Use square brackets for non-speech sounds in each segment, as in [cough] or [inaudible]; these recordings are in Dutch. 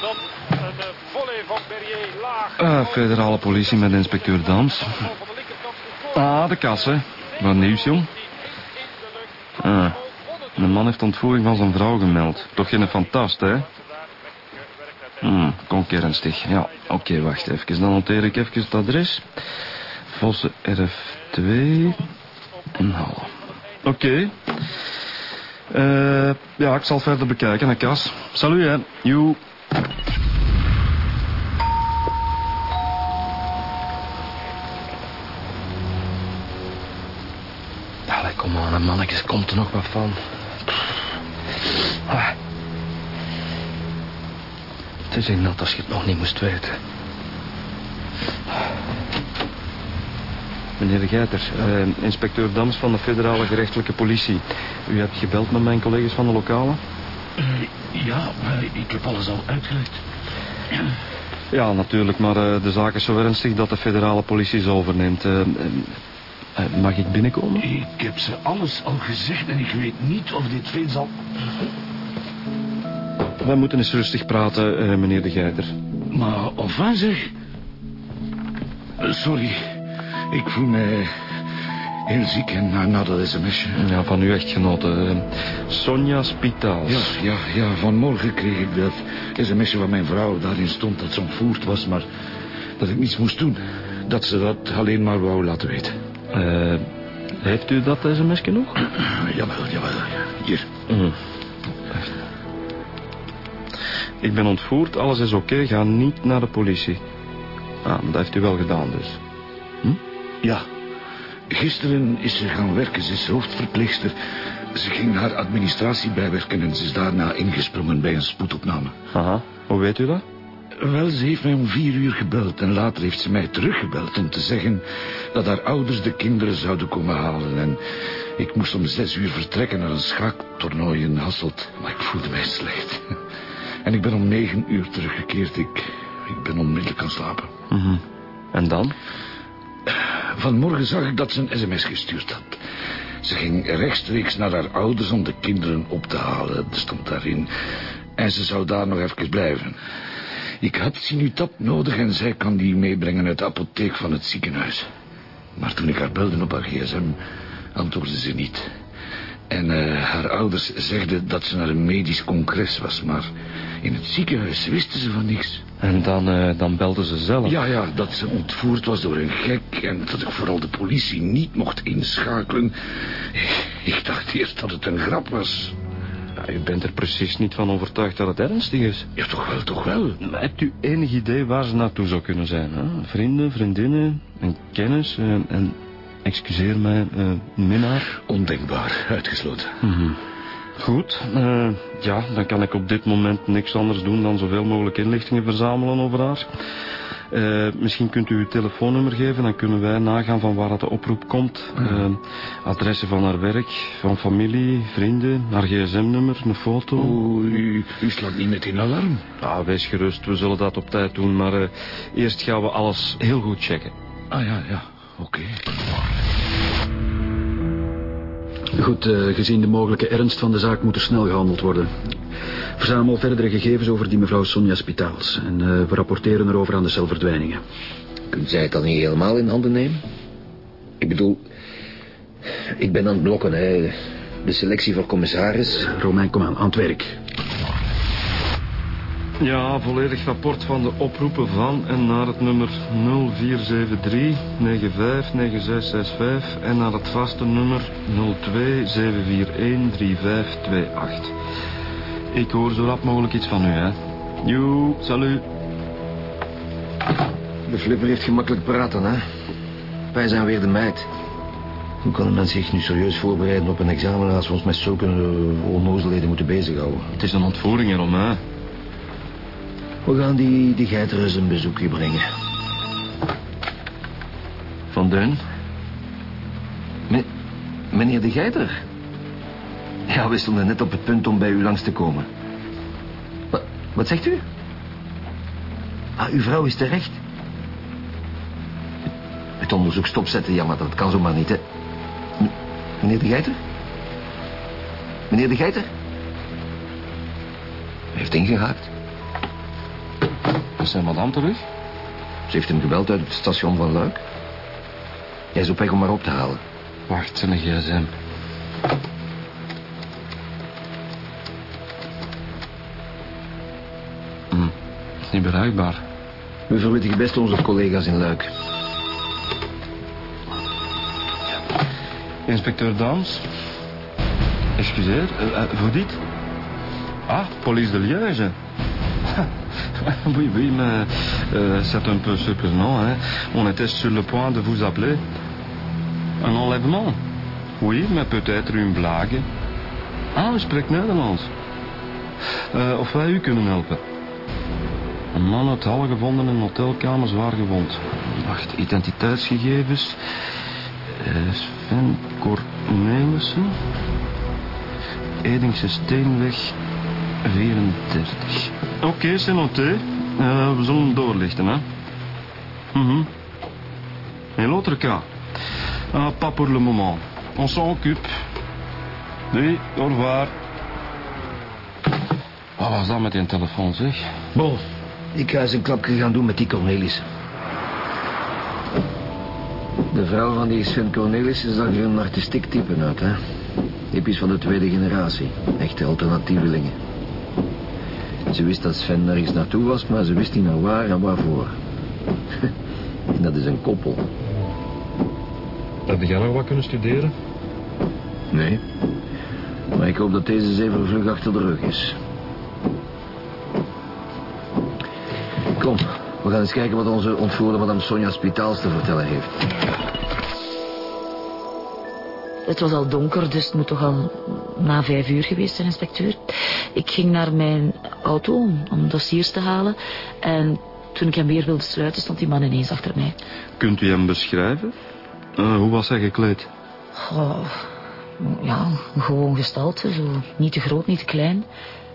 dan een uh, volley van Berrier laag. Ah, federale politie met inspecteur Dans. Ah, de kassen. Wat nieuws, jong? Ah, de man heeft ontvoering van zijn vrouw gemeld. Toch geen fantast, hè? Hmm, ernstig. Ja, oké, wacht even. Dan noteer ik even het adres. Vosse RF2 in Halle. Oké. Eh, ja, ik zal verder bekijken, hè, Kas. Salut, hè. Joe. Allee, kom aan, mannetjes. Komt er nog wat van? Ah. Het is in nat als je het nog niet moest weten. Meneer de Geiter, uh, inspecteur Dams van de federale gerechtelijke politie. U hebt gebeld met mijn collega's van de lokale? Uh, ja, maar ik heb alles al uitgelegd. Ja, natuurlijk, maar uh, de zaak is zo ernstig dat de federale politie ze overneemt. Mag ik binnenkomen? Ik heb ze alles al gezegd en ik weet niet of dit veel zal... We moeten eens rustig praten, meneer de Geiter. Maar enfin zeg... sorry, ik voel me heel ziek en na, na dat sms'je. Ja, van uw echtgenote, Sonja Spitaals. Ja, ja, ja, vanmorgen kreeg ik dat sms'je van mijn vrouw. Daarin stond dat ze ontvoerd was, maar dat ik niets moest doen. Dat ze dat alleen maar wou laten weten. Uh, heeft u dat sms'je nog? [clears throat] jawel, jawel. Hier. Mm. Ik ben ontvoerd, alles is oké, ga niet naar de politie. Ah, dat heeft u wel gedaan dus. Hm? Ja. Gisteren is ze gaan werken. Ze is hoofdverpleegster. Ze ging haar administratie bijwerken en ze is daarna ingesprongen bij een spoedopname. Aha. Hoe weet u dat? Wel, ze heeft mij om vier uur gebeld en later heeft ze mij teruggebeld om te zeggen dat haar ouders de kinderen zouden komen halen. En ik moest om zes uur vertrekken naar een schaaktoernooi in Hasselt, maar ik voelde mij slecht. [laughs] En ik ben om negen uur teruggekeerd. Ik, ik ben onmiddellijk gaan slapen. Mm -hmm. En dan? Vanmorgen zag ik dat ze een sms gestuurd had. Ze ging rechtstreeks naar haar ouders om de kinderen op te halen. Dat stond daarin. En ze zou daar nog even blijven. Ik had Sinutap nodig en zij kan die meebrengen uit de apotheek van het ziekenhuis. Maar toen ik haar belde op haar gsm, antwoordde ze niet. En uh, haar ouders zegden dat ze naar een medisch congres was, maar in het ziekenhuis wisten ze van niks. En dan, uh, dan belden ze zelf? Ja, ja, dat ze ontvoerd was door een gek... en dat ik vooral de politie niet mocht inschakelen. Ik, ik dacht eerst dat het een grap was. Ja, u bent er precies niet van overtuigd dat het ernstig is. Ja, toch wel, toch wel. Maar hebt u enig idee waar ze naartoe zou kunnen zijn? Hè? Vrienden, vriendinnen, een kennis uh, en... Excuseer mij, uh, minnaar? Ondenkbaar, uitgesloten. Mm -hmm. Goed, uh, ja, dan kan ik op dit moment niks anders doen dan zoveel mogelijk inlichtingen verzamelen over haar. Uh, misschien kunt u uw telefoonnummer geven, dan kunnen wij nagaan van waar de oproep komt. Uh, adressen van haar werk, van familie, vrienden, haar gsm-nummer, een foto. O, u, u slaat niet met in alarm? Ah, wees gerust, we zullen dat op tijd doen, maar uh, eerst gaan we alles heel goed checken. Ah ja, ja, oké. Okay. Goed, uh, gezien de mogelijke ernst van de zaak moet er snel gehandeld worden. Verzamel verdere gegevens over die mevrouw Sonja Spitaals. En uh, we rapporteren erover aan de celverdwijningen. Kunt zij het dan niet helemaal in handen nemen? Ik bedoel, ik ben aan het blokken, hè. De selectie voor commissaris. Romein, kom aan, aan het werk. Ja, volledig rapport van de oproepen van en naar het nummer 0473 959665 en naar het vaste nummer 02741 3528. Ik hoor zo rap mogelijk iets van u, hè. Joe, salut. De flipper heeft gemakkelijk praten, hè. Wij zijn weer de meid. Hoe kan een mens zich nu serieus voorbereiden op een examen als we ons met zulke onnozelheden moeten bezighouden? Het is een ontvoering, erom, hè. We gaan die, die geiterus een bezoekje brengen. Van Deun? Me, meneer de Geiter? Ja, we stonden net op het punt om bij u langs te komen. Wat, wat zegt u? Ah, uw vrouw is terecht. Het onderzoek stopzetten, ja, maar dat kan zomaar niet, hè. M meneer de Geiter? Meneer de Geiter? heeft ingehaakt. Is zijn madame terug? Ze heeft hem gebeld uit het station van Luik. Hij is op weg om haar op te halen. Wacht, zijn gsm. Hm, is niet bereikbaar. We verwittigen best onze collega's in Luik. Inspecteur Dans. Excuseer, uh, uh, vous dites Ah, police de Liège. [laughs] oui, oui, mais euh, c'est un peu surprenant. Hein? On était sur le point de vous appeler. Un enlèvement Oui, mais peut-être une blague. Ah, u spreekt Nederlands. Uh, of wij u kunnen helpen. Een man uit Halle gevonden in een hotelkamer zwaar gewond. Wacht, identiteitsgegevens. Uh, Sven Cornelissen. Edingse Steenweg 34. Oké, okay, c'est noté. Uh, we zullen doorlichten, hè. Mm -hmm. Et l'autre cas ah, Pas pour le moment. On s'en occupe. Oui, au revoir. Wat was dat met die telefoon, zeg? Bon, ik ga eens een klapje gaan doen met die Cornelis. De vrouw van die Sven Cornelis zag er een artistiek type uit, hè. Typisch van de tweede generatie. Echte alternatievelingen. Ze wist dat Sven nergens naartoe was, maar ze wist niet naar waar en waarvoor. [laughs] dat is een koppel. Heb jij nog wat kunnen studeren? Nee. Maar ik hoop dat deze zeven vlug achter de rug is. Kom, we gaan eens kijken wat onze ontvoerde madame Sonja Spitaals te vertellen heeft. Het was al donker, dus het moet toch al na vijf uur geweest zijn, inspecteur. Ik ging naar mijn auto om, om dossiers te halen. En toen ik hem weer wilde sluiten, stond die man ineens achter mij. Kunt u hem beschrijven? Uh, hoe was hij gekleed? Oh, ja, gewoon gestalte. Zo. Niet te groot, niet te klein.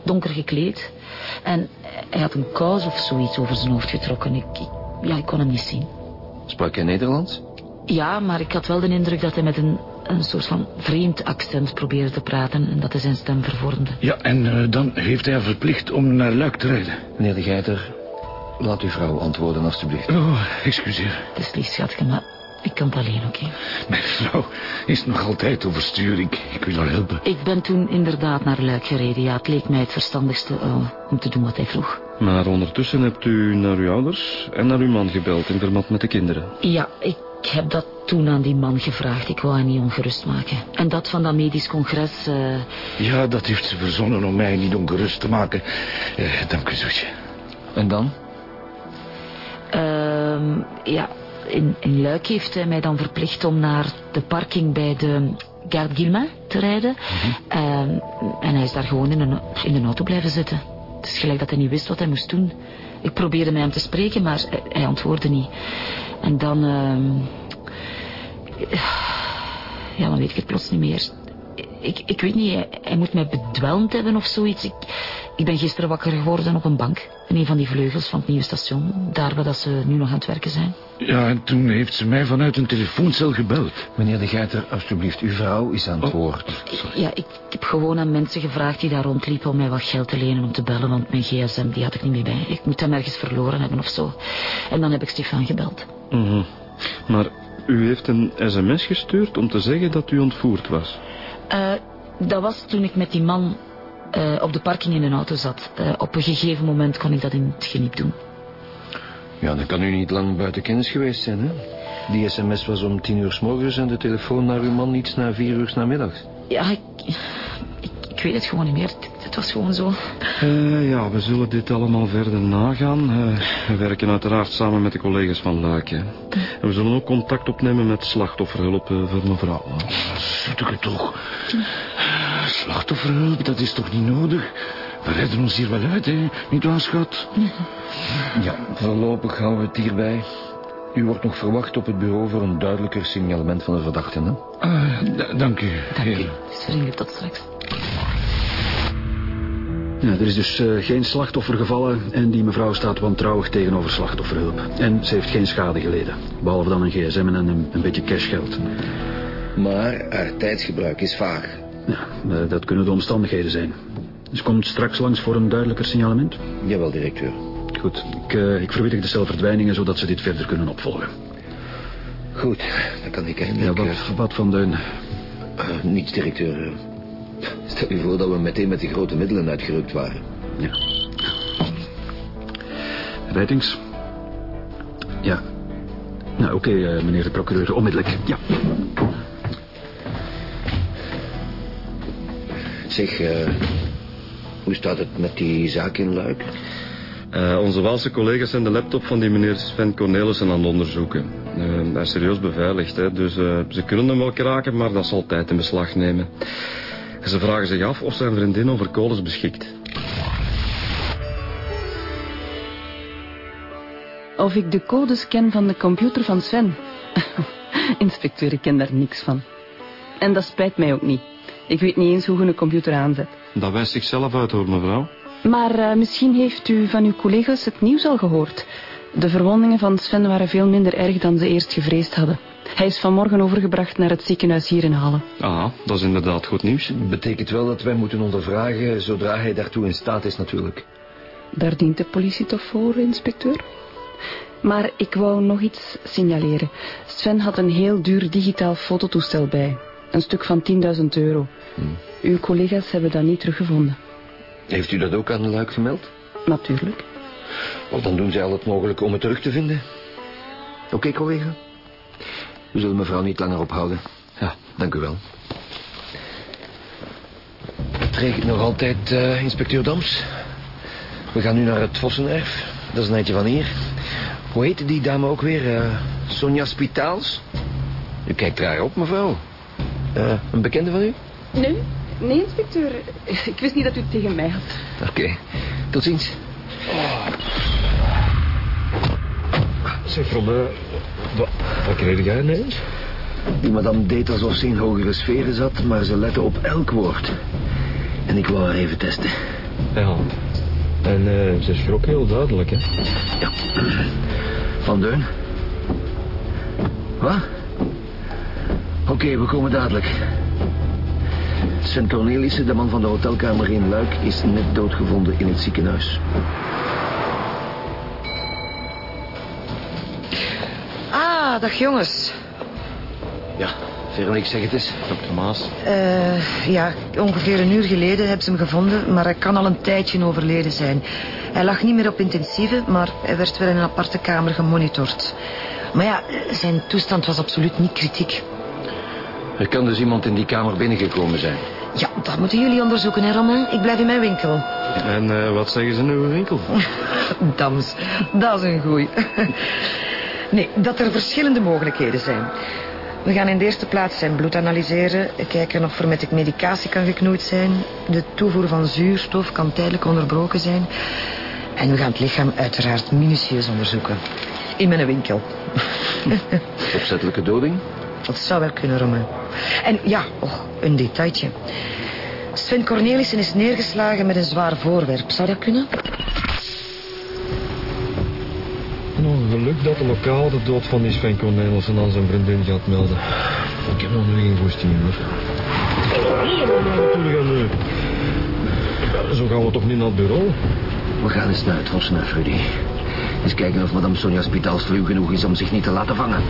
Donker gekleed. En hij had een kous of zoiets over zijn hoofd getrokken. Ik, ik, ja, ik kon hem niet zien. Sprak hij Nederlands? Ja, maar ik had wel de indruk dat hij met een, een soort van vreemd accent probeerde te praten... en dat hij zijn stem vervormde. Ja, en uh, dan heeft hij verplicht om naar Luik te rijden. Meneer de Geiter, laat uw vrouw antwoorden, alstublieft. Oh, excuseer. Het is lief, schatje, maar ik kan het alleen, oké? Okay? Mijn vrouw is nog altijd overstuur. Ik, ik wil haar helpen. Ik ben toen inderdaad naar Luik gereden. Ja, het leek mij het verstandigste uh, om te doen wat hij vroeg. Maar ondertussen hebt u naar uw ouders en naar uw man gebeld in verband met de kinderen. Ja, ik heb dat toen aan die man gevraagd. Ik wou hem niet ongerust maken. En dat van dat medisch congres... Uh... Ja, dat heeft ze verzonnen om mij niet ongerust te maken. Uh, dank u, zoetje. En dan? Uh, ja, in, in Luik heeft hij mij dan verplicht om naar de parking bij de Garde Guillemin te rijden. Mm -hmm. en hij is daar gewoon in een, in een auto blijven zitten. Het is gelijk dat hij niet wist wat hij moest doen. Ik probeerde met hem te spreken, maar hij, hij antwoordde niet. En dan... ja, dan weet ik het plots niet meer. Ik, ik weet niet, hij, hij moet mij bedwelmd hebben of zoiets. Ik, ik ben gisteren wakker geworden op een bank. In een van die vleugels van het nieuwe station. Daar waar dat ze nu nog aan het werken zijn. Ja, en toen heeft ze mij vanuit een telefooncel gebeld. Meneer de Geiter, alstublieft, uw vrouw is aan het oh. woord. Ja, ik heb gewoon aan mensen gevraagd die daar rondliepen... om mij wat geld te lenen om te bellen, want mijn gsm die had ik niet meer bij. Ik moet hem ergens verloren hebben of zo. En dan heb ik Stefan gebeld. Mm -hmm. Maar u heeft een sms gestuurd om te zeggen dat u ontvoerd was? Uh, dat was toen ik met die man uh, op de parking in een auto zat. Uh, op een gegeven moment kon ik dat in het geniep doen. Ja, dat kan u niet lang buiten kennis geweest zijn, hè? Die sms was om tien uur s morgens en de telefoon naar uw man iets na vier uur s namiddags. Ja, ik, weet het gewoon niet meer. Het, het was gewoon zo. Uh, ja, we zullen dit allemaal verder nagaan. Uh, we werken uiteraard samen met de collega's van Luik. Hè. En we zullen ook contact opnemen met slachtofferhulp uh, voor mevrouw. Zoet ik het toch. Slachtofferhulp, dat is toch niet nodig? We redden ons hier wel uit, hè? Niet waar, schat? Ja, voorlopig houden we het hierbij. U wordt nog verwacht op het bureau voor een duidelijker signalement van de verdachte, hè? Uh, dank u. Dank u. Vriendelijk tot straks. Ja, er is dus uh, geen slachtoffer gevallen en die mevrouw staat wantrouwig tegenover slachtofferhulp. En ze heeft geen schade geleden, behalve dan een gsm en een, een beetje cashgeld. Maar haar tijdsgebruik is vaag. Ja, uh, dat kunnen de omstandigheden zijn. Dus komt straks langs voor een duidelijker signalement? Jawel, directeur. Goed, ik, uh, ik verwittig de celverdwijningen zodat ze dit verder kunnen opvolgen. Goed, dan kan ik eindelijk... Ja, wat, wat van Deun? Uh, niets, directeur. Stel je voor dat we meteen met die grote middelen uitgerukt waren. Ja. Rijtings? Ja. Nou, oké, okay, uh, meneer de procureur, onmiddellijk. Ja. Zeg, uh, hoe staat het met die zaak in Luik? Uh, onze Waalse collega's zijn de laptop van die meneer Sven Cornelissen aan het onderzoeken. Uh, hij is serieus beveiligd, hè, dus ze kunnen hem wel kraken, maar dat zal tijd in beslag nemen. En ze vragen zich af of zijn vriendin over codes beschikt. Of ik de codes ken van de computer van Sven. [laughs] Inspecteur, ik ken daar niks van. En dat spijt mij ook niet. Ik weet niet eens hoe je een computer aanzet. Dat wijst zichzelf uit, hoor, mevrouw. Maar uh, misschien heeft u van uw collega's het nieuws al gehoord. De verwondingen van Sven waren veel minder erg dan ze eerst gevreesd hadden. Hij is vanmorgen overgebracht naar het ziekenhuis hier in Halle. Ah, dat is inderdaad goed nieuws. Betekent wel dat wij moeten ondervragen zodra hij daartoe in staat is natuurlijk. Daar dient de politie toch voor, inspecteur? Maar ik wou nog iets signaleren. Sven had een heel duur digitaal fototoestel bij. Een stuk van 10.000 euro. Hmm. Uw collega's hebben dat niet teruggevonden. Heeft u dat ook aan de luik gemeld? Natuurlijk. Want dan doen zij al het mogelijke om het terug te vinden. Oké, okay, collega. We zullen mevrouw niet langer ophouden. Ja, dank u wel. Het regent nog altijd, uh, inspecteur Dams. We gaan nu naar het Vossenerf. Dat is een eindje van hier. Hoe heette die dame ook weer? Uh, Sonja Spitaals? U kijkt raar op, mevrouw. Uh, een bekende van u? Nee, nee, inspecteur. Ik wist niet dat u het tegen mij had. Oké, okay. tot ziens. Oh. Zeg, uh, wat, wat kreeg jij ineens? Die madame deed alsof ze in hogere sferen zat, maar ze lette op elk woord. En ik wou haar even testen. Ja, en uh, ze schrok heel duidelijk, hè? Ja. Van Deun? Wat? Oké, okay, we komen dadelijk. Sven Cornelissen, de man van de hotelkamer in Luik, is net doodgevonden in het ziekenhuis. Dag jongens. Ja, Veronique, zeg het eens. Dokter Maas. Uh, ja, ongeveer een uur geleden hebben ze hem gevonden, maar hij kan al een tijdje overleden zijn. Hij lag niet meer op intensieve, maar hij werd wel in een aparte kamer gemonitord. Maar ja, zijn toestand was absoluut niet kritiek. Er kan dus iemand in die kamer binnengekomen zijn. Ja, dat moeten jullie onderzoeken, hè, Romain? Ik blijf in mijn winkel. En uh, wat zeggen ze in uw winkel? [laughs] Dams, dat is een goeie. Nee, dat er verschillende mogelijkheden zijn. We gaan in de eerste plaats zijn bloed analyseren. Kijken of er met medicatie kan geknoeid zijn. De toevoer van zuurstof kan tijdelijk onderbroken zijn. En we gaan het lichaam uiteraard minutieus onderzoeken. In mijn winkel. [laughs] Opzettelijke doding? Dat zou wel kunnen, Romain. En ja, oh, een detailtje. Sven Cornelissen is neergeslagen met een zwaar voorwerp. Zou dat kunnen? Nog geluk dat de lokaal de dood van die Sven Cornelissen aan zijn vriendin gaat melden. Ik heb nog geen goesting hoor. Natuurlijk aan nu. Zo gaan we toch niet naar het bureau? We gaan eens naar het Rudy. Eens kijken of madame Sonja Spitaal sluw genoeg is om zich niet te laten vangen.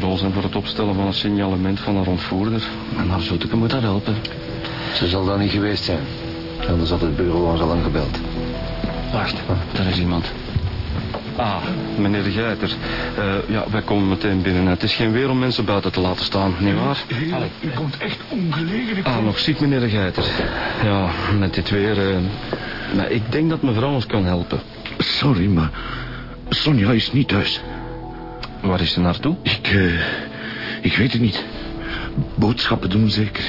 Bureau zijn voor het opstellen van een signalement van haar ontvoerder. En haar zoeteke moet dat helpen. Ze zal daar niet geweest zijn. Anders had het bureau ons al lang gebeld. Wacht, daar is iemand. Ah, meneer de Geiter. Uh, ja, wij komen meteen binnen. Het is geen weer om mensen buiten te laten staan, nietwaar? Heer, u komt echt ongelegen. Ah, nog ziek, meneer de Geiter. Ja, met dit weer... Uh, maar ik denk dat mevrouw ons kan helpen. Sorry, maar Sonja is niet thuis. Waar is ze naartoe? Ik, uh, ik weet het niet. Boodschappen doen zeker.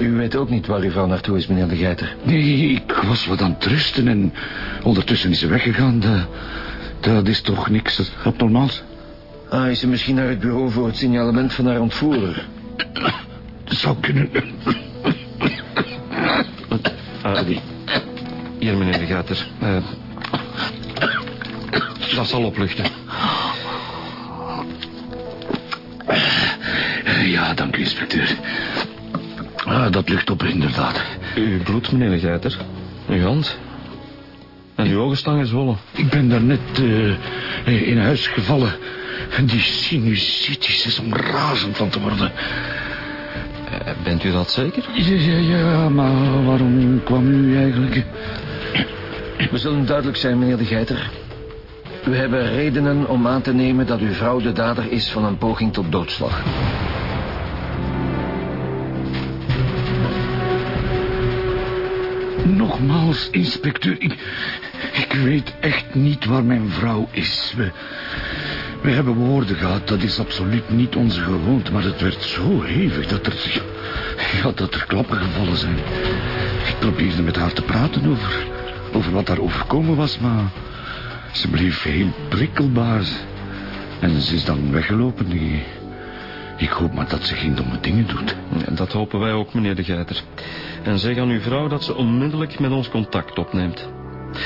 U weet ook niet waar uw vrouw naartoe is, meneer de Geiter? Nee, ik was wat aan het rusten en ondertussen is ze weggegaan. Dat, dat is toch niks abnormaals? Ah, is ze misschien naar het bureau voor het signalement van haar ontvoerder? Dat zou kunnen. die. Hier, meneer de Gater. Uh, dat zal opluchten. Ja, dank u, inspecteur. Ah, dat lucht op, inderdaad. Uw bloed, meneer de Geiter. Uw hand. En uw ogen staan gezwollen. Ik ben daarnet uh, in huis gevallen. Die sinusitis is om razend van te worden. Uh, bent u dat zeker? Ja, ja, ja, maar waarom kwam u eigenlijk? We zullen duidelijk zijn, meneer de Geiter. U hebben redenen om aan te nemen dat uw vrouw de dader is van een poging tot doodslag. Nogmaals, inspecteur, ik, ik weet echt niet waar mijn vrouw is. We, we hebben woorden gehad, dat is absoluut niet onze gewoonte, maar het werd zo hevig dat er, ja, dat er klappen gevallen zijn. Ik probeerde met haar te praten over, over wat daar overkomen was, maar ze bleef heel prikkelbaar. En ze is dan weggelopen. Ik hoop maar dat ze geen domme dingen doet. Ja, dat hopen wij ook, meneer de Geiter. En zeg aan uw vrouw dat ze onmiddellijk met ons contact opneemt.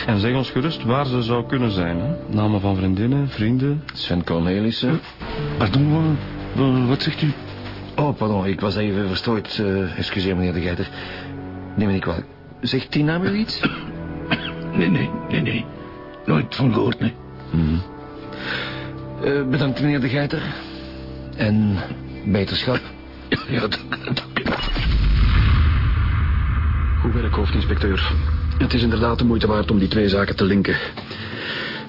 En zeg ons gerust waar ze zou kunnen zijn. Hè? Namen van vriendinnen, vrienden. Sven Cornelissen. Pardon, wat zegt u? Oh, pardon, ik was even verstoord. Uh, excuseer, meneer de Geiter. Neem me niet kwalijk. Zegt die naam u iets? [coughs] Nee, nee, nee, nee. Nooit van gehoord, nee. Mm -hmm. uh, bedankt, meneer de Geiter. En beterschap. Ja, dank, u. Goed werk, hoofdinspecteur. Het is inderdaad de moeite waard om die twee zaken te linken.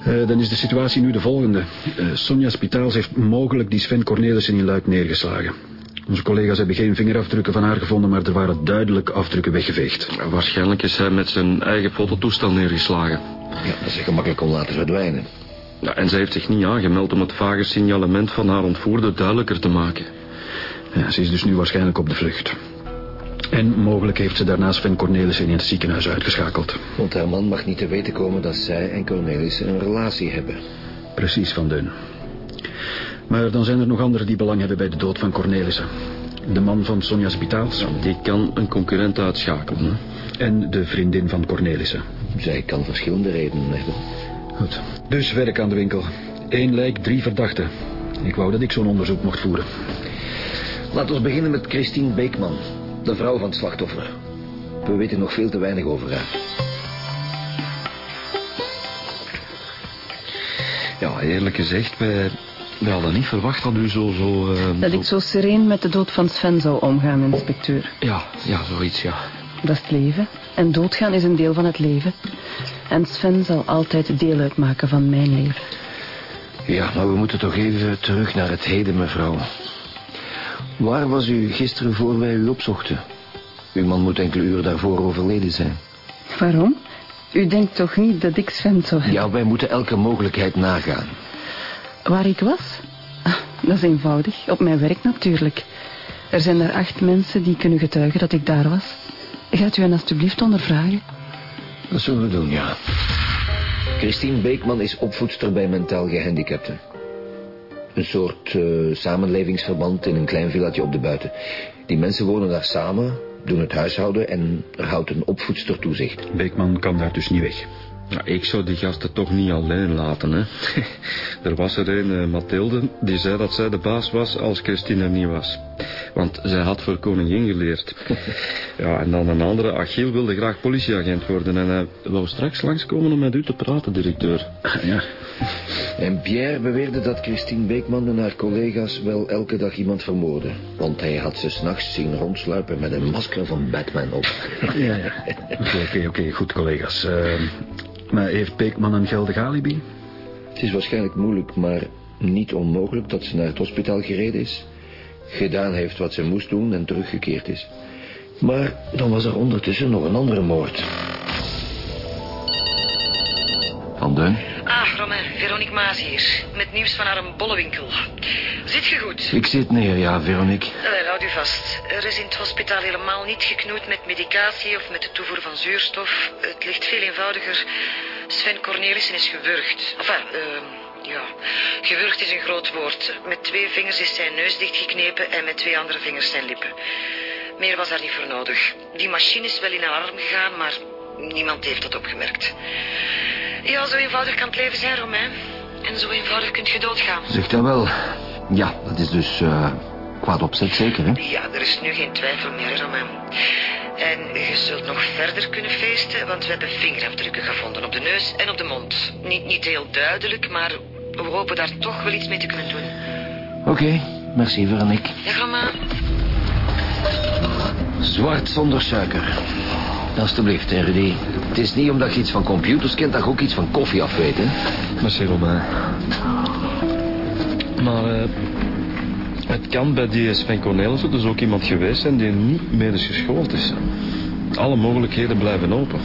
Uh, dan is de situatie nu de volgende. Uh, Sonja Spitaals heeft mogelijk die Sven Cornelissen in Luik neergeslagen. Onze collega's hebben geen vingerafdrukken van haar gevonden, maar er waren duidelijk afdrukken weggeveegd. Waarschijnlijk is hij met zijn eigen fototoestel neergeslagen. Ja, dat is gemakkelijk om laten verdwijnen. Ja, en zij heeft zich niet aangemeld om het vage signalement van haar ontvoerder duidelijker te maken. Ja, ze is dus nu waarschijnlijk op de vlucht. En mogelijk heeft ze daarna Sven Cornelissen in het ziekenhuis uitgeschakeld. Want haar man mag niet te weten komen dat zij en Cornelissen een relatie hebben. Precies, Van Deun. Maar dan zijn er nog anderen die belang hebben bij de dood van Cornelissen. De man van Sonja Spitaals. Ja, die kan een concurrent uitschakelen. Hè? En de vriendin van Cornelissen. Zij kan verschillende redenen hebben. Goed. Dus werk aan de winkel. Eén lijk, drie verdachten. Ik wou dat ik zo'n onderzoek mocht voeren. Laten we beginnen met Christine Beekman. De vrouw van het slachtoffer. We weten nog veel te weinig over haar. Ja, eerlijk gezegd, wij, wij hadden niet verwacht dat u zo... zo uh, dat zo... ik zo sereen met de dood van Sven zou omgaan, inspecteur. Ja, ja, zoiets, ja. Dat is het leven. En doodgaan is een deel van het leven. En Sven zal altijd deel uitmaken van mijn leven. Ja, maar we moeten toch even terug naar het heden, mevrouw. Waar was u gisteren voor wij u opzochten? Uw man moet enkele uren daarvoor overleden zijn. Waarom? U denkt toch niet dat ik Sven zou hebben? Ja, wij moeten elke mogelijkheid nagaan. Waar ik was? Ah, dat is eenvoudig. Op mijn werk natuurlijk. Er zijn er acht mensen die kunnen getuigen dat ik daar was. Gaat u hen alstublieft ondervragen? Dat zullen we doen, ja. Christine Beekman is opvoedster bij mentaal gehandicapten. Een soort uh, samenlevingsverband in een klein villatje op de buiten. Die mensen wonen daar samen, doen het huishouden en er houdt een opvoedster toezicht. Beekman kan daar dus niet weg. Nou, ik zou die gasten toch niet alleen laten, hè. [laughs] er was er een, uh, Mathilde, die zei dat zij de baas was als Christine er niet was. Want zij had voor koningin geleerd. [laughs] ja, en dan een andere, Achille wilde graag politieagent worden en hij wou straks langskomen om met u te praten, directeur. ja. En Pierre beweerde dat Christine Beekman en haar collega's wel elke dag iemand vermoorden. Want hij had ze s'nachts zien rondsluipen met een masker van Batman op. ja, ja. Oké, oké. Goed, collega's. Uh, maar heeft Beekman een geldig alibi? Het is waarschijnlijk moeilijk, maar niet onmogelijk dat ze naar het hospitaal gereden is. Gedaan heeft wat ze moest doen en teruggekeerd is. Maar dan was er ondertussen nog een andere moord. Van Deun? Ah, Romain, Veronique Maas hier. Met nieuws van haar bollewinkel. Zit je goed? Ik zit neer, ja, Veronique. Wel, houd u vast. Er is in het hospitaal helemaal niet geknoeid met medicatie of met de toevoer van zuurstof. Het ligt veel eenvoudiger. Sven Cornelissen is gewurgd. Enfin, uh, ja, gewurgd is een groot woord. Met twee vingers is zijn neus dichtgeknepen en met twee andere vingers zijn lippen. Meer was daar niet voor nodig. Die machine is wel in alarm gegaan, maar Niemand heeft dat opgemerkt. Ja, zo eenvoudig kan het leven zijn, Romain. En zo eenvoudig kunt je doodgaan. Zeg dat wel. Ja, dat is dus uh, kwaad opzet zeker, hè? Ja, er is nu geen twijfel meer, Romain. En je zult nog verder kunnen feesten, want we hebben vingerafdrukken gevonden op de neus en op de mond. Niet, niet heel duidelijk, maar we hopen daar toch wel iets mee te kunnen doen. Oké, okay, merci Veronique. Dag, Romain. Zwart zonder suiker. Alsjeblieft, Rudy. Het is niet omdat je iets van computers kent... dat je ook iets van koffie af weet, hè? Merci, Romain. Maar uh, het kan bij die Sven Cornelissen dus ook iemand geweest zijn... die niet medisch geschoold is. Alle mogelijkheden blijven open.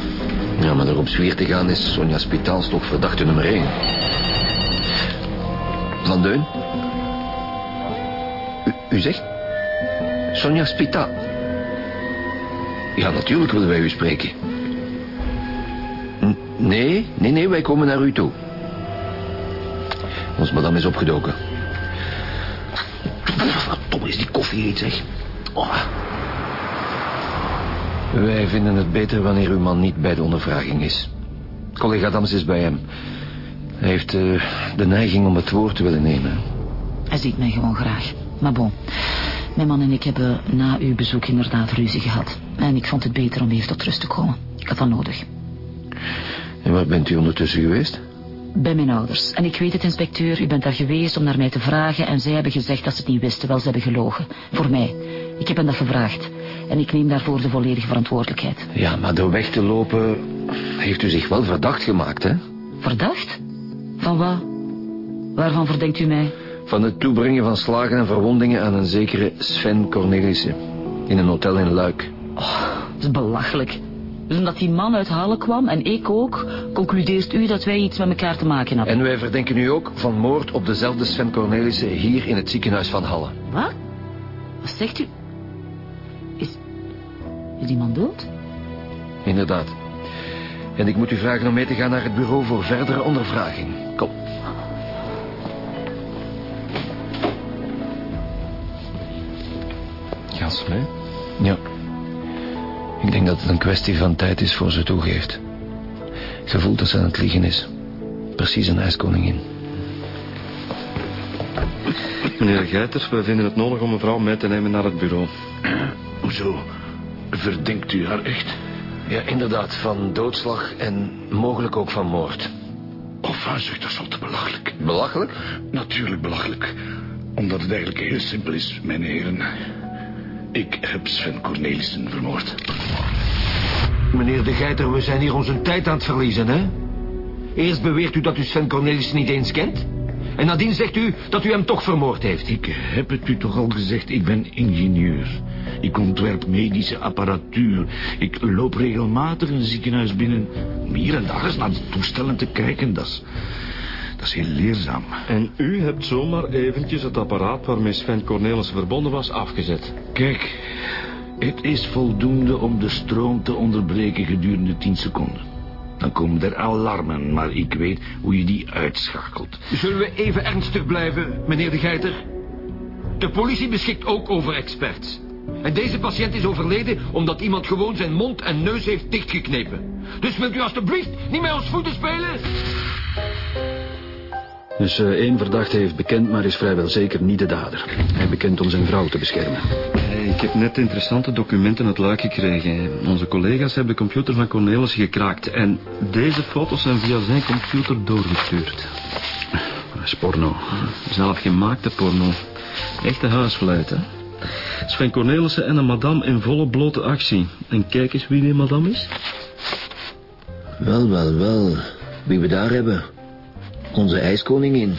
Ja, maar erop zwier te gaan is Sonja Spitaals toch verdachte nummer 1. Van Deun? U, u zegt? Sonja Spitaal... Ja, natuurlijk willen wij u spreken. Nee, nee, nee, wij komen naar u toe. Ons madame is opgedoken. Dom is die koffie heet, zeg. Oh. Wij vinden het beter wanneer uw man niet bij de ondervraging is. Collega Dams is bij hem. Hij heeft uh, de neiging om het woord te willen nemen. Hij ziet mij gewoon graag. Maar bon, mijn man en ik hebben na uw bezoek inderdaad ruzie gehad. En ik vond het beter om even tot rust te komen. Ik had dat nodig. En waar bent u ondertussen geweest? Bij mijn ouders. En ik weet het, inspecteur, u bent daar geweest om naar mij te vragen... en zij hebben gezegd dat ze het niet wisten, wel ze hebben gelogen. Voor mij. Ik heb hen dat gevraagd. En ik neem daarvoor de volledige verantwoordelijkheid. Ja, maar door weg te lopen heeft u zich wel verdacht gemaakt, hè? Verdacht? Van wat? Waarvan verdenkt u mij? Van het toebrengen van slagen en verwondingen aan een zekere Sven Cornelissen. In een hotel in Luik. Oh, dat is belachelijk. Dus omdat die man uit Halle kwam en ik ook, concludeert u dat wij iets met elkaar te maken hebben. En wij verdenken u ook van moord op dezelfde Sven Cornelissen hier in het ziekenhuis van Halle. Wat? Wat zegt u? Is, is die man dood? Inderdaad. En ik moet u vragen om mee te gaan naar het bureau voor verdere ondervraging. Kom. Ja. Ik denk dat het een kwestie van tijd is voor ze toegeeft. Je voelt dat ze aan het liegen is. Precies een ijskoningin. Meneer Geiter, we vinden het nodig om mevrouw mee te nemen naar het bureau. [clears throat] Hoezo? Verdenkt u haar echt? Ja, inderdaad. Van doodslag en mogelijk ook van moord. Of hij zegt dat is al te belachelijk. Belachelijk? Natuurlijk belachelijk. Omdat het eigenlijk heel simpel is, mijn heren. Ik heb Sven Cornelissen vermoord. Meneer de Geiter, we zijn hier onze tijd aan het verliezen, hè? Eerst beweert u dat u Sven Cornelissen niet eens kent. En nadien zegt u dat u hem toch vermoord heeft. Ik heb het u toch al gezegd, ik ben ingenieur. Ik ontwerp medische apparatuur. Ik loop regelmatig een ziekenhuis binnen... om hier en daar eens naar de toestellen te kijken. Dat is, dat is heel leerzaam. En u hebt zomaar eventjes het apparaat waarmee Sven Cornelis verbonden was afgezet. Kijk, het is voldoende om de stroom te onderbreken gedurende 10 seconden. Dan komen er alarmen, maar ik weet hoe je die uitschakelt. Zullen we even ernstig blijven, meneer de Geiter? De politie beschikt ook over experts. En deze patiënt is overleden omdat iemand gewoon zijn mond en neus heeft dichtgeknepen. Dus wilt u alstublieft niet met ons voeten spelen? Dus uh, één verdachte heeft bekend, maar is vrijwel zeker niet de dader. Hij bekent om zijn vrouw te beschermen. Ik heb net interessante documenten uit Luik gekregen. Onze collega's hebben de computer van Cornelis gekraakt. En deze foto's zijn via zijn computer doorgestuurd. Dat is porno. Zelfgemaakte porno. Echte huisvleit, hè? Sven Cornelissen en een madame in volle blote actie. En kijk eens wie die madame is. Wel, wel, wel. Wie we daar hebben. Onze ijskoningin.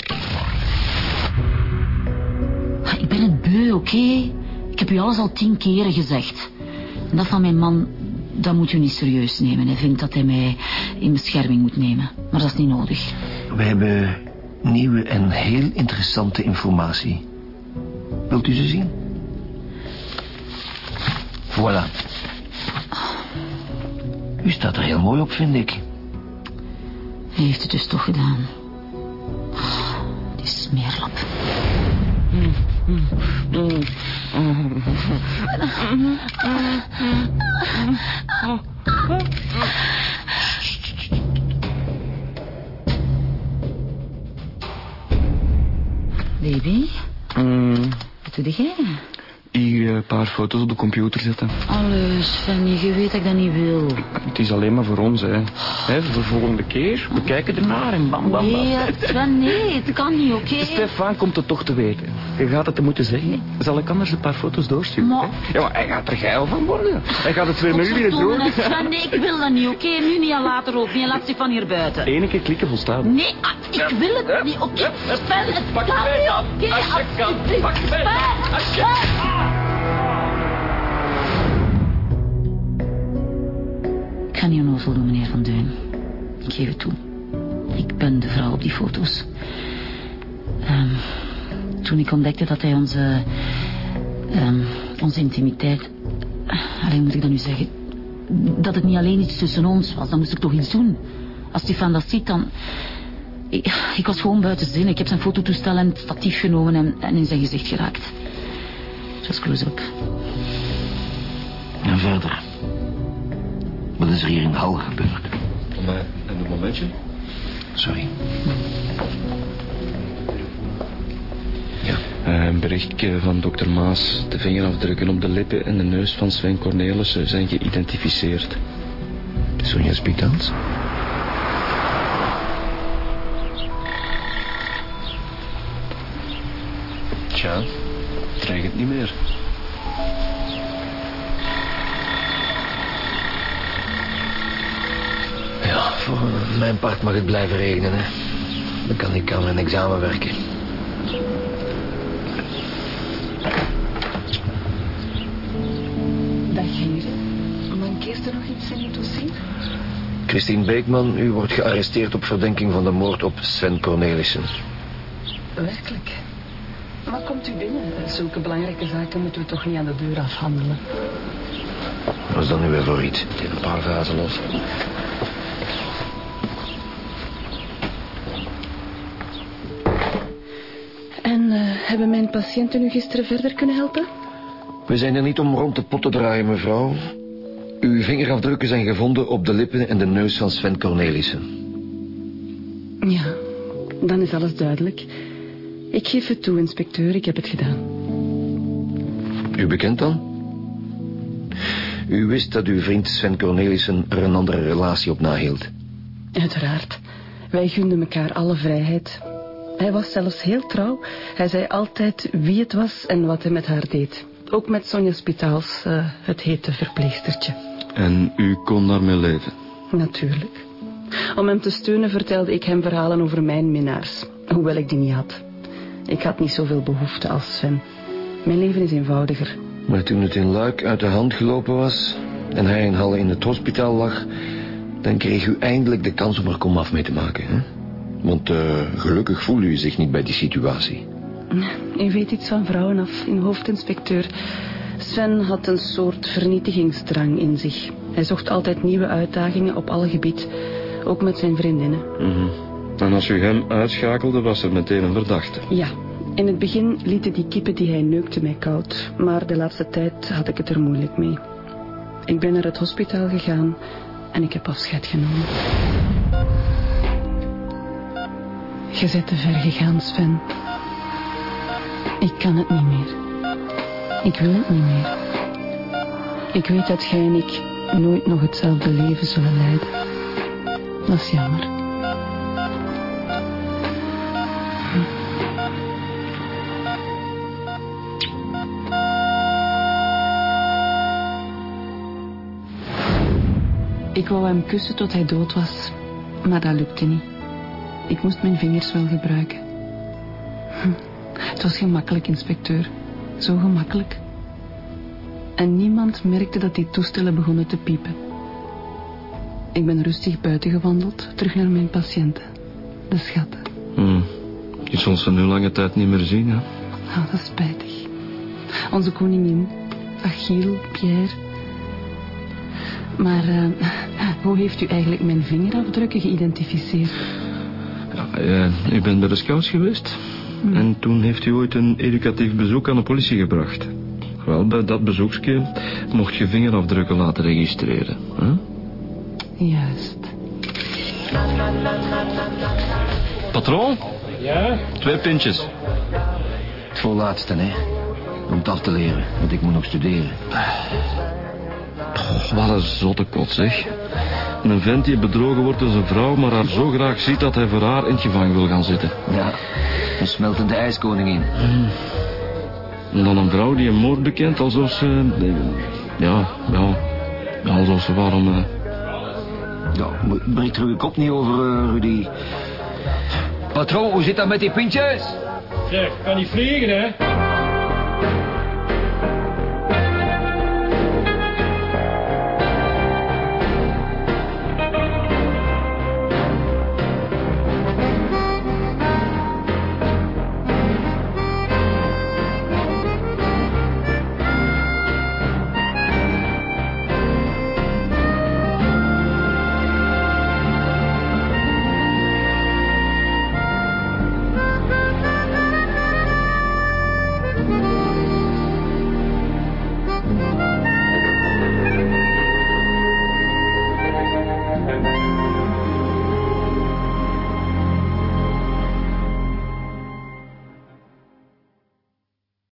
Ik ben het beu, oké? Ik heb u alles al tien keren gezegd. En dat van mijn man, dat moet u niet serieus nemen. Hij vindt dat hij mij in bescherming moet nemen. Maar dat is niet nodig. We hebben nieuwe en heel interessante informatie. Wilt u ze zien? Voilà. U staat er heel mooi op, vind ik. Hij heeft het dus toch gedaan. Smeerlap. Baby, Mm, wat doe jij? Hier een paar foto's op de computer zetten. Allee, Sven, je weet dat ik dat niet wil. Het is alleen maar voor ons, hè. hè voor de volgende keer. We kijken ernaar en bam, bam, bam. Nee, Sven, nee, het kan niet, oké? Stefan komt het toch te weten. Je gaat het te moeten zeggen. Zal ik anders een paar foto's doorsturen? Maar-? Ja, maar hij gaat er geil van worden. Hij gaat het twee met jullie doen. Sven, nee, ik wil dat niet, oké? Nu niet en later ook niet. Laat van hier buiten. Eén keer klikken volstaat. Nee, ah, ik wil het niet, oké? Sven, het kan niet, oké? Als je kan. Pak je mee. Sven, Als je- onnozel meneer Van Deun. Ik geef het toe. Ik ben de vrouw op die foto's. Ehm, toen ik ontdekte dat hij onze... ehm, onze intimiteit... Alleen moet ik dat nu zeggen... Dat het niet alleen iets tussen ons was, dan moest ik toch iets doen. Als Stefan dat ziet, dan... Ik, was gewoon buiten zin. Ik heb zijn fototoestel en het statief genomen en, en in zijn gezicht geraakt. Just close-up. En verder. Wat is er hier in Hal gebeurd? Maar, en een momentje. Sorry. Een berichtje van dokter Maas. De vingerafdrukken op de lippen en de neus van Sven Cornelissen zijn geïdentificeerd. Sonja Spitaals? Tja, mijn part mag het blijven regenen, hè. Dan kan ik aan mijn examen werken. Dag heren. Mankeert er nog iets in het dossier? Christine Beekman, u wordt gearresteerd op verdenking van de moord op Sven Cornelissen. Werkelijk. Maar komt u binnen? Zulke belangrijke zaken moeten we toch niet aan de deur afhandelen. Wat is dat nu weer voor iets? Een paar vazen los. En eh, hebben mijn patiënten u gisteren verder kunnen helpen? We zijn er niet om rond de pot te draaien, mevrouw. Uw vingerafdrukken zijn gevonden op de lippen en de neus van Sven Cornelissen. Ja, dan is alles duidelijk. Ik geef het toe, inspecteur. Ik heb het gedaan. U bekend dan? U wist dat uw vriend Sven Cornelissen er een andere relatie op nahield. Uiteraard. Wij gunden elkaar alle vrijheid. Hij was zelfs heel trouw. Hij zei altijd wie het was en wat hij met haar deed. Ook met Sonja Spitaals, eh, het hete verpleegstertje. En u kon daarmee leven. Natuurlijk. Om hem te steunen vertelde ik hem verhalen over mijn minnaars. Hoewel ik die niet had. Ik had niet zoveel behoefte als Sven. Mijn leven is eenvoudiger. Maar toen het in Luik uit de hand gelopen was... en hij in Halle in het hospitaal lag... dan kreeg u eindelijk de kans om er komaf mee te maken. Hè? Want eh, gelukkig voelde u zich niet bij die situatie. U weet iets van vrouwen af, in hoofdinspecteur. Sven had een soort vernietigingsdrang in zich. Hij zocht altijd nieuwe uitdagingen op alle gebied. Ook met zijn vriendinnen. Mhm. En als u hem uitschakelde, was er meteen een verdachte. Ja, in het begin lieten die kippen die hij neukte mij koud. Maar de laatste tijd had ik het er moeilijk mee. Ik ben naar het hospitaal gegaan en ik heb afscheid genomen. Je bent te ver gegaan, Sven. Ik kan het niet meer. Ik wil het niet meer. Ik weet dat jij en ik nooit nog hetzelfde leven zullen leiden. Dat is jammer. Ik wou hem kussen tot hij dood was, maar dat lukte niet. Ik moest mijn vingers wel gebruiken. Hm, [laughs] Het was gemakkelijk, inspecteur. Zo gemakkelijk. En niemand merkte dat die toestellen begonnen te piepen. Ik ben rustig buiten gewandeld, terug naar mijn patiënten. De schatten. Hm. Je zult ze nu lange tijd niet meer zien, hè? Oh, dat is spijtig. Onze koningin, Achille, Pierre. Maar eh, hoe heeft u eigenlijk mijn vingerafdrukken geïdentificeerd? Eh, u bent bij de scouts geweest. En toen heeft u ooit een educatief bezoek aan de politie gebracht. Wel, bij dat bezoekje mocht je vingerafdrukken laten registreren. Hè? Juist. Patroon? Ja? Twee pintjes. Het voorlaatste, hè. Om het af te leren, want ik moet nog studeren. Oh, wat een zotte kot, zeg. Een vent die bedrogen wordt door zijn vrouw, maar haar zo graag ziet dat hij voor haar in het gevangen wil gaan zitten. Ja, een smeltende ijskoningin. En dan een vrouw die een moord bekent alsof ze... Ja, ja, ja alsof ze waarom... eh, Ja, mo- breek er uw kop niet over, eh, Rudy. Patroon, hoe zit dat met die pintjes? Zeg, kan niet vliegen, hè?